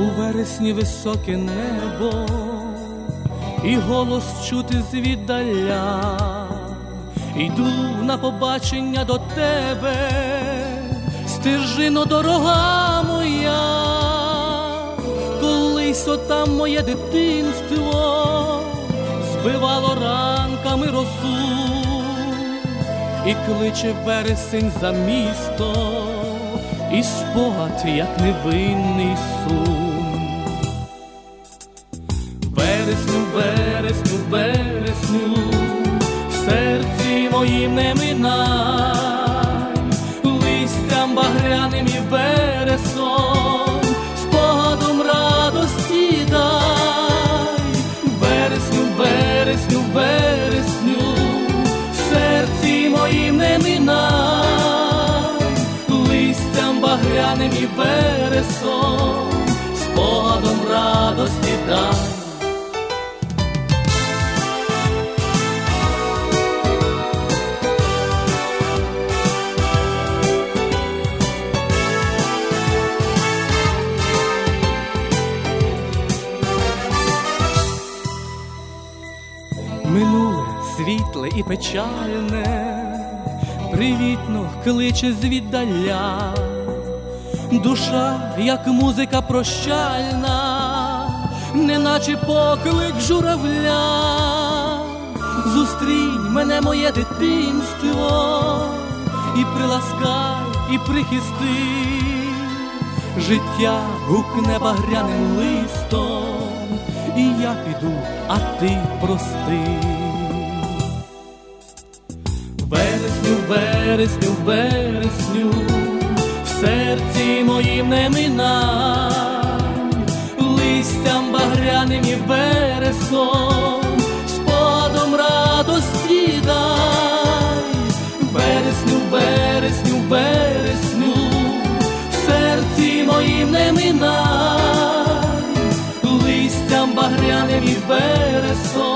вересні високе небо, і голос чути звіддаля, йду на побачення до тебе, стежино дорога моя, колись отам моє дитинство збивало ранками росу, і кличе вересень за місто і спогад, як невинний сум. Вересню, вересню, вересню, в серці моїм не минай, багряним і вересом, спогадом радості дай. Минуле світле і печальне, привітно кличе звіддаля душа, як музика прощальна, неначе поклик журавля, зустрінь мене, моє дитинство, і приласкай, і прихисти, життя гукне багряним листом, і я піду, а ти прости. Вересню, вересню, вересню серці моїм не минай, листям багряним і вересом, сподом радості дай, вересню, вересню, вересню, серці моїм не минай, листям багряним і вересом.